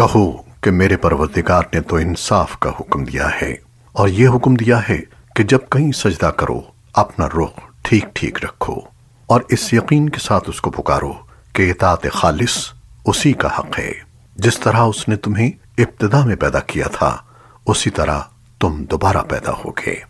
کہو کہ میرے پروردگار نے تو انصاف کا حکم دیا ہے اور یہ حکم دیا ہے کہ جب کہیں سجدہ کرو، اپنا رخ ٹھیک ٹھیک رکھو اور اس یقین کے ساتھ اس کو پکارو کہ اطاعت خالص اسی کا حق ہے۔ جس طرح اس نے تمہیں ابتدا میں پیدا کیا تھا، اسی طرح تم دوبارہ پیدا ہوگے۔